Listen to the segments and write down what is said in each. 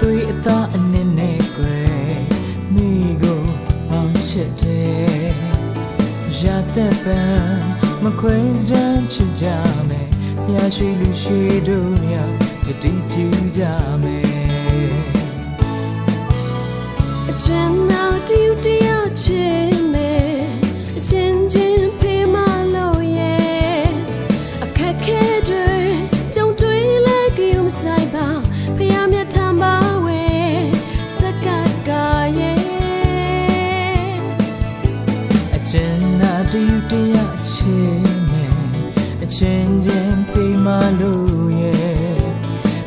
သွေးအသားအနစ်နဲ့ကွယ်မိကိုအောင်ချက်တယ်ရတဲ့ပန်မခွဲစတဲ့ချစ်ကြမယ်မြာရှိလူရှိတို့များကတိပြူကြမယ် A channel do you do လို့ရဲ့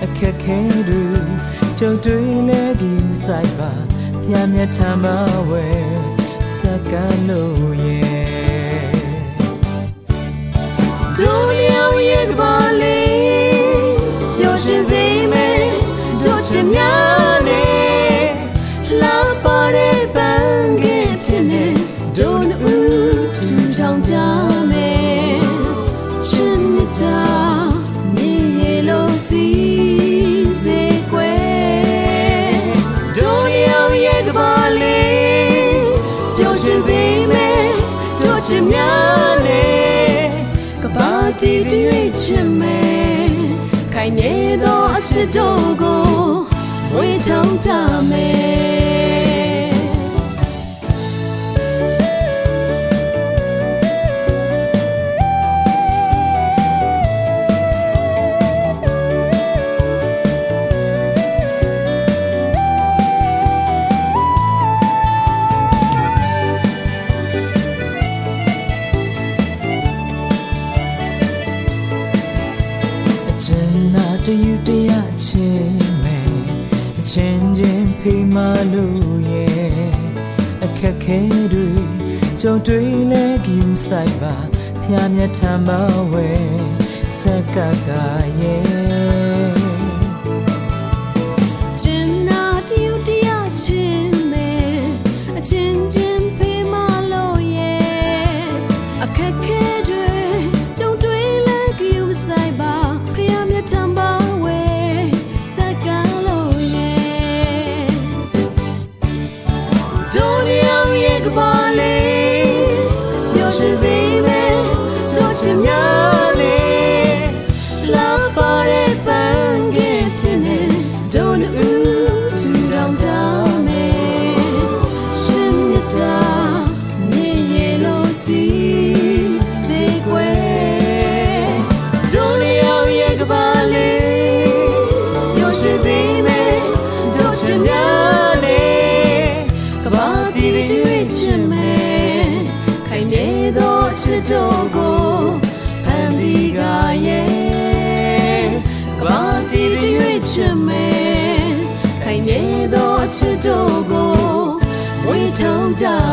အခက်ခဲတွေကြုံတွေ့လဲကြုံဆိုင်ပါဖျားမြတ်ထမ်းပါဝဲ ဘာတီတွေချင်မယ်ခိုင်နေသောအစစ်တို့ကိုဝေထုံးကြမယ် တယူတရားချင်းမယ်အချင်းချင်းဖေးမလို့ရဲ့အခက်ခဲတွေကြုံတွေ့လဲကြည့်ဆိုင်ပါဖျားမြတ်ထမ်းပါဝဲစက်ကကရဲ့ တို့ကိုဖန်တီးကရဲ့ကဘာတီတွေချင်မယ်ခိုင်နေသောချစ်တို့ကိုဝေထုံးကြမယ်